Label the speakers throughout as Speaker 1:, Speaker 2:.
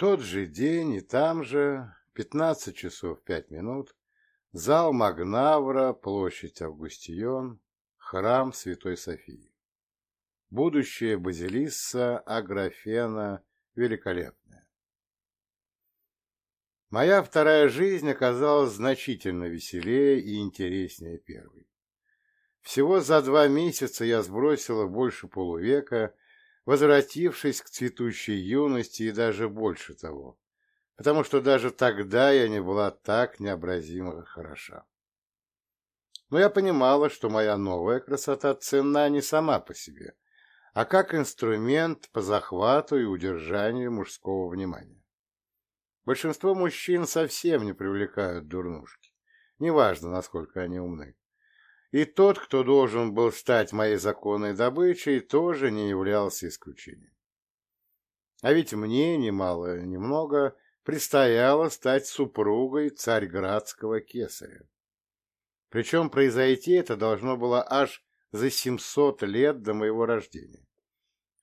Speaker 1: тот же день и там же, 15 часов 5 минут, зал Магнавра, площадь Августион, храм Святой Софии. Будущее базилисса Аграфена великолепная. Моя вторая жизнь оказалась значительно веселее и интереснее первой. Всего за два месяца я сбросила больше полувека, возвратившись к цветущей юности и даже больше того, потому что даже тогда я не была так необразимо хороша. Но я понимала, что моя новая красота ценна не сама по себе, а как инструмент по захвату и удержанию мужского внимания. Большинство мужчин совсем не привлекают дурнушки, неважно, насколько они умны. И тот, кто должен был стать моей законной добычей, тоже не являлся исключением. А ведь мне, немало, немного, предстояло стать супругой царьградского кесаря. Причем произойти это должно было аж за 700 лет до моего рождения.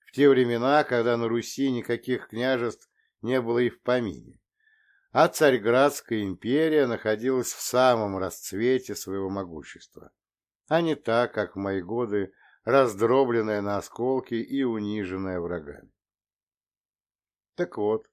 Speaker 1: В те времена, когда на Руси никаких княжеств не было и в помине, а Царьградская империя находилась в самом расцвете своего могущества а не так, как в мои годы, раздробленная на осколки и униженная врагами. Так вот,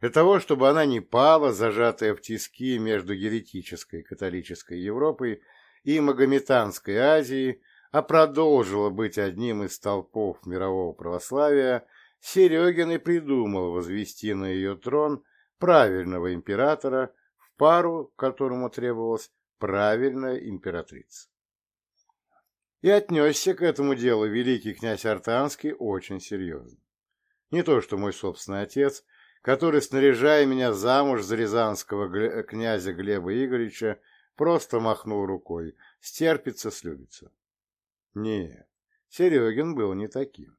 Speaker 1: для того, чтобы она не пала, зажатая в тиски между еретической католической Европой и магометанской Азией, а продолжила быть одним из столпов мирового православия, Серегин и придумал возвести на ее трон правильного императора в пару, которому требовалась правильная императрица. И отнесся к этому делу великий князь Артанский очень серьезно. Не то, что мой собственный отец, который, снаряжая меня замуж за рязанского князя Глеба Игоревича, просто махнул рукой, стерпится, слюбится. Нет, Серегин был не таким.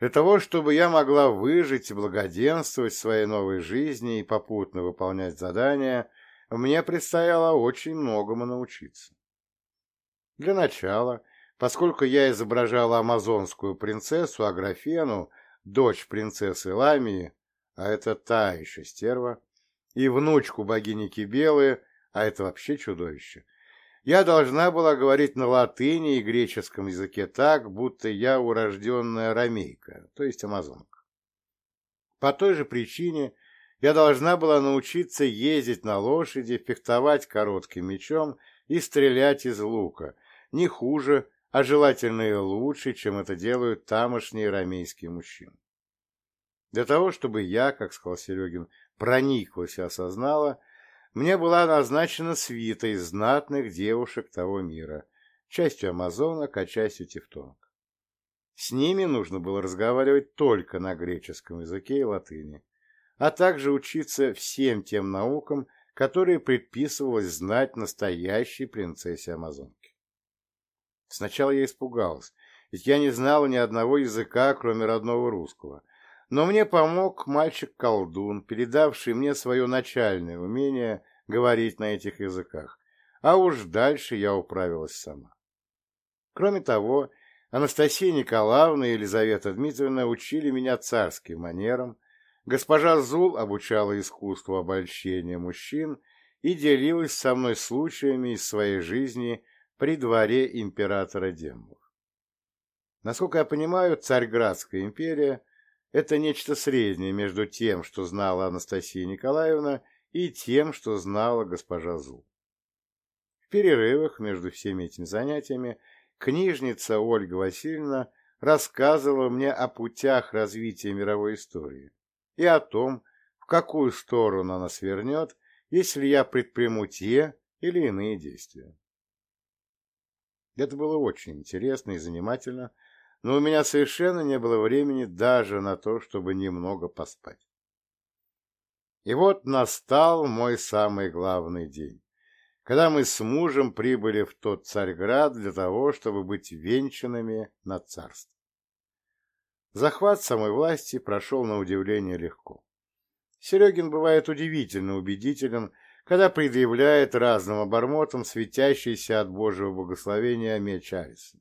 Speaker 1: Для того, чтобы я могла выжить и благоденствовать своей новой жизни и попутно выполнять задания, мне предстояло очень многому научиться. Для начала, поскольку я изображала амазонскую принцессу Аграфену, дочь принцессы Ламии, а это та еще стерва, и внучку богини Кибелы, а это вообще чудовище, я должна была говорить на латыни и греческом языке так, будто я урожденная ромейка, то есть амазонка. По той же причине я должна была научиться ездить на лошади, фехтовать коротким мечом и стрелять из лука, не хуже, а желательно и лучше, чем это делают тамошние рамейские мужчины. Для того, чтобы я, как сказал Серегин, прониклась и осознала, мне была назначена свита из знатных девушек того мира, частью амазонок, а частью тевтонок. С ними нужно было разговаривать только на греческом языке и латыни, а также учиться всем тем наукам, которые предписывалось знать настоящей принцессе Амазонки. Сначала я испугалась, ведь я не знала ни одного языка, кроме родного русского. Но мне помог мальчик-колдун, передавший мне свое начальное умение говорить на этих языках, а уж дальше я управилась сама. Кроме того, Анастасия Николаевна и Елизавета Дмитриевна учили меня царским манерам, госпожа Зул обучала искусству обольщения мужчин и делилась со мной случаями из своей жизни при дворе императора Дембов. Насколько я понимаю, Царьградская империя – это нечто среднее между тем, что знала Анастасия Николаевна, и тем, что знала госпожа Зул. В перерывах между всеми этими занятиями книжница Ольга Васильевна рассказывала мне о путях развития мировой истории и о том, в какую сторону она свернет, если я предприму те или иные действия. Это было очень интересно и занимательно, но у меня совершенно не было времени даже на то, чтобы немного поспать. И вот настал мой самый главный день, когда мы с мужем прибыли в тот Царьград для того, чтобы быть венчанными на царство. Захват самой власти прошел на удивление легко. Серегин бывает удивительно убедителен когда предъявляет разным обормотам светящийся от Божьего благословения меч Алиса.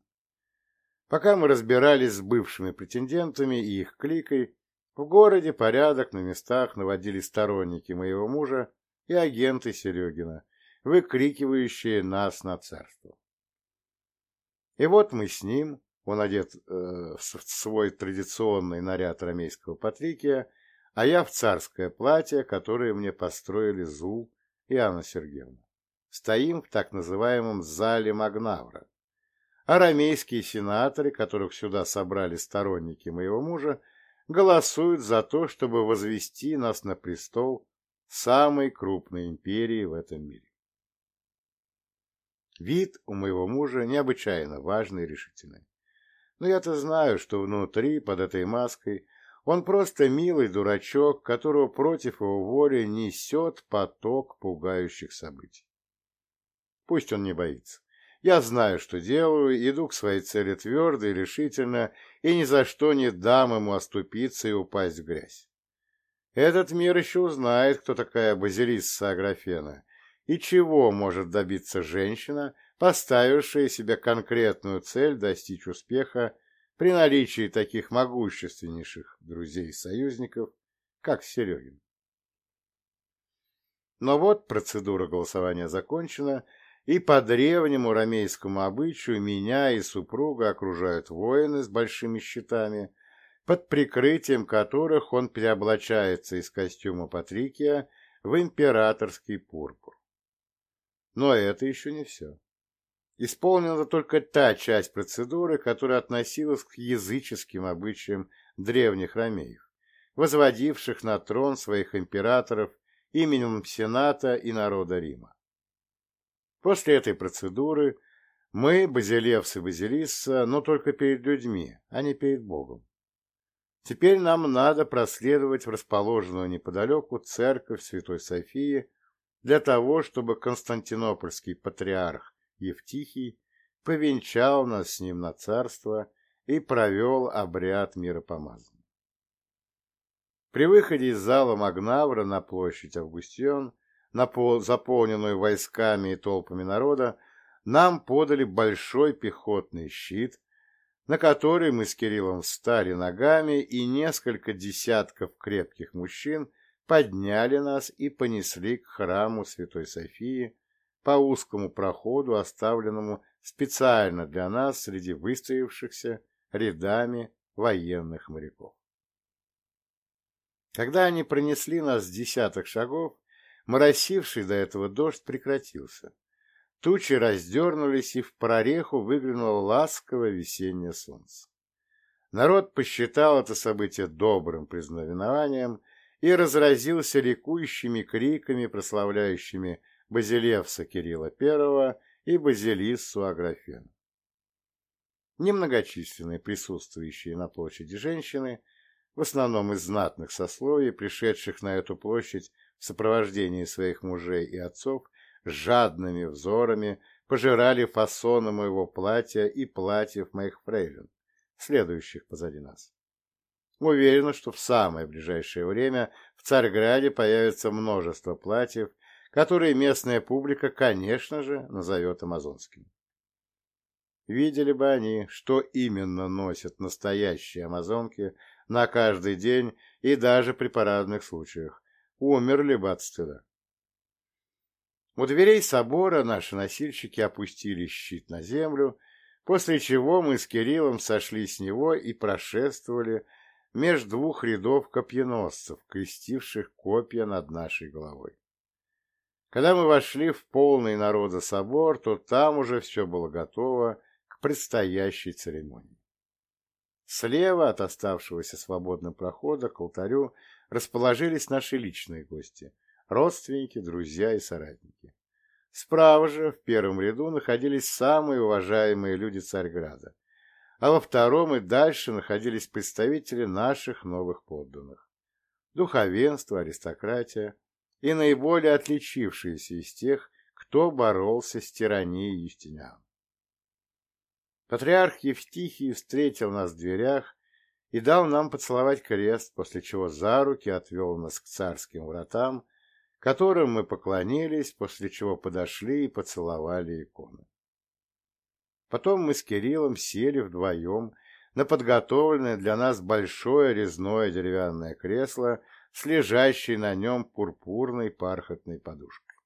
Speaker 1: Пока мы разбирались с бывшими претендентами и их кликой, В городе порядок на местах наводили сторонники моего мужа и агенты Серегина, выкрикивающие нас на царство. И вот мы с ним, он одет э, в свой традиционный наряд рамейского патрикия, а я в царское платье, которое мне построили Зул и Анна Сергеевна. Стоим в так называемом зале Магнавра. Арамейские сенаторы, которых сюда собрали сторонники моего мужа, голосуют за то, чтобы возвести нас на престол самой крупной империи в этом мире. Вид у моего мужа необычайно важный и решительный. Но я-то знаю, что внутри, под этой маской, он просто милый дурачок, которого против его воли несет поток пугающих событий. Пусть он не боится. Я знаю, что делаю, иду к своей цели твердо и решительно, и ни за что не дам ему оступиться и упасть в грязь. Этот мир еще узнает, кто такая Базилисса Аграфена, и чего может добиться женщина, поставившая себе конкретную цель достичь успеха при наличии таких могущественнейших друзей и союзников, как Серегин. Но вот процедура голосования закончена, и по древнему рамейскому обычаю меня и супруга окружают воины с большими щитами, под прикрытием которых он переоблачается из костюма Патрикия в императорский пурпур. Но это еще не все. Исполнена только та часть процедуры, которая относилась к языческим обычаям древних ромеев, возводивших на трон своих императоров именем Сената и народа Рима. После этой процедуры мы, базилевсы и базилисса, но только перед людьми, а не перед Богом. Теперь нам надо проследовать в расположенную неподалеку церковь Святой Софии для того, чтобы Константинопольский патриарх Евтихий повенчал нас с ним на царство и провел обряд миропомазания. При выходе из зала Магнавра на площадь Августион, заполненную войсками и толпами народа, нам подали большой пехотный щит, на который мы с Кириллом встали ногами, и несколько десятков крепких мужчин подняли нас и понесли к храму Святой Софии, по узкому проходу, оставленному специально для нас среди выстроившихся рядами военных моряков. Когда они пронесли нас десяток шагов, моросивший до этого дождь прекратился. Тучи раздернулись, и в прореху выглянуло ласковое весеннее солнце. Народ посчитал это событие добрым признаменованием и разразился ликующими криками, прославляющими Базилевса Кирилла I и Базилиссу Аграфену. Немногочисленные присутствующие на площади женщины, в основном из знатных сословий, пришедших на эту площадь в сопровождении своих мужей и отцов, жадными взорами пожирали фасоны моего платья и платьев моих фрейлин, следующих позади нас. Уверена, что в самое ближайшее время в Царьграде появится множество платьев которые местная публика, конечно же, назовет амазонскими. Видели бы они, что именно носят настоящие амазонки на каждый день и даже при парадных случаях, умерли бы от стыда. У дверей собора наши носильщики опустили щит на землю, после чего мы с Кириллом сошли с него и прошествовали между двух рядов копьеносцев, крестивших копья над нашей головой. Когда мы вошли в полный народа собор, то там уже все было готово к предстоящей церемонии. Слева от оставшегося свободного прохода к алтарю расположились наши личные гости, родственники, друзья и соратники. Справа же, в первом ряду, находились самые уважаемые люди Царьграда, а во втором и дальше находились представители наших новых подданных. Духовенство, аристократия, и наиболее отличившиеся из тех, кто боролся с тиранией Юстиниана. Патриарх Евтихий встретил нас в дверях и дал нам поцеловать крест, после чего за руки отвел нас к царским вратам, которым мы поклонились, после чего подошли и поцеловали иконы. Потом мы с Кириллом сели вдвоем на подготовленное для нас большое резное деревянное кресло с лежащей на нем пурпурной пархатной подушкой.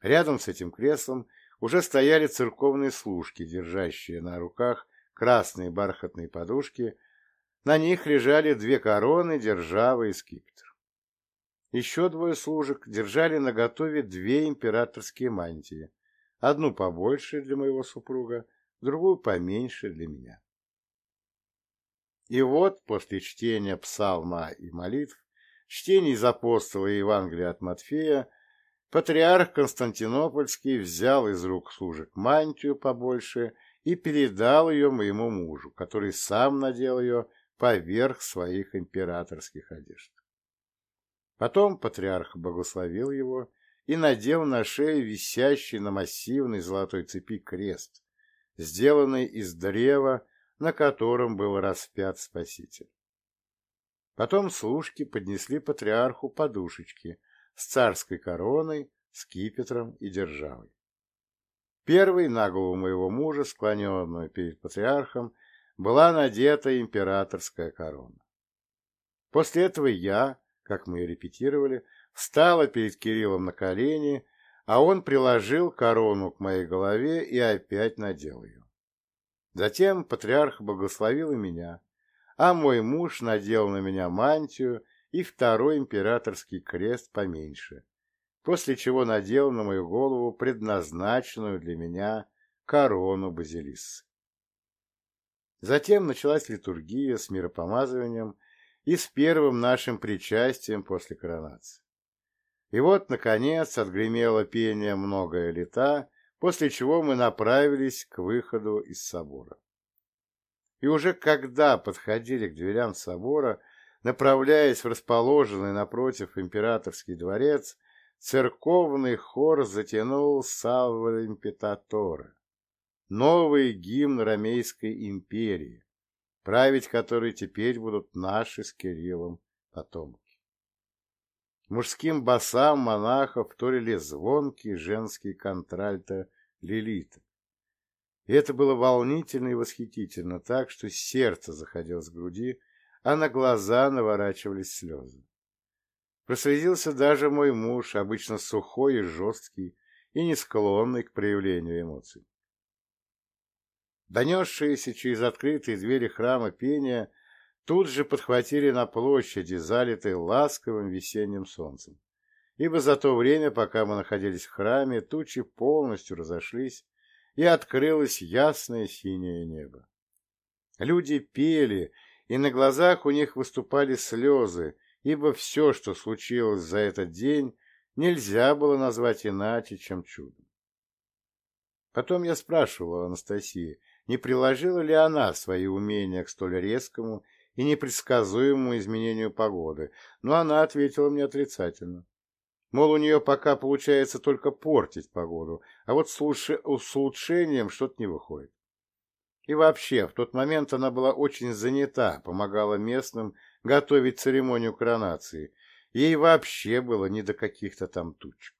Speaker 1: Рядом с этим креслом уже стояли церковные служки, держащие на руках красные бархатные подушки, на них лежали две короны, державы и скипетр. Еще двое служек держали наготове две императорские мантии, одну побольше для моего супруга, другую поменьше для меня. И вот после чтения псалма и молитв, чтений из апостола и Евангелия от Матфея, патриарх Константинопольский взял из рук служек мантию побольше и передал ее моему мужу, который сам надел ее поверх своих императорских одежд. Потом патриарх благословил его и надел на шею висящий на массивной золотой цепи крест, сделанный из древа на котором был распят Спаситель. Потом служки поднесли патриарху подушечки с царской короной, скипетром и державой. Первый на голову моего мужа, склоненную перед патриархом, была надета императорская корона. После этого я, как мы и репетировали, встала перед Кириллом на колени, а он приложил корону к моей голове и опять надел ее. Затем патриарх благословил и меня, а мой муж надел на меня мантию и второй императорский крест поменьше, после чего надел на мою голову предназначенную для меня корону базилиссы. Затем началась литургия с миропомазыванием и с первым нашим причастием после коронации. И вот, наконец, отгремело пение «Многое лета», после чего мы направились к выходу из собора. И уже когда подходили к дверям собора, направляясь в расположенный напротив императорский дворец, церковный хор затянул «Салва импетатора», новый гимн Ромейской империи, править которой теперь будут наши с Кириллом потомки. Мужским басам монахов вторили звонкие женские контральто Лилита. И это было волнительно и восхитительно, так что сердце заходило с груди, а на глаза наворачивались слезы. Прослезился даже мой муж, обычно сухой и жесткий, и не склонный к проявлению эмоций. Донесшиеся через открытые двери храма пения тут же подхватили на площади, залитой ласковым весенним солнцем. Ибо за то время, пока мы находились в храме, тучи полностью разошлись, и открылось ясное синее небо. Люди пели, и на глазах у них выступали слезы, ибо все, что случилось за этот день, нельзя было назвать иначе, чем чудом. Потом я спрашивал Анастасии, не приложила ли она свои умения к столь резкому и непредсказуемому изменению погоды, но она ответила мне отрицательно. Мол, у нее пока получается только портить погоду, а вот с, улучшением что-то не выходит. И вообще, в тот момент она была очень занята, помогала местным готовить церемонию коронации. Ей вообще было не до каких-то там тучек.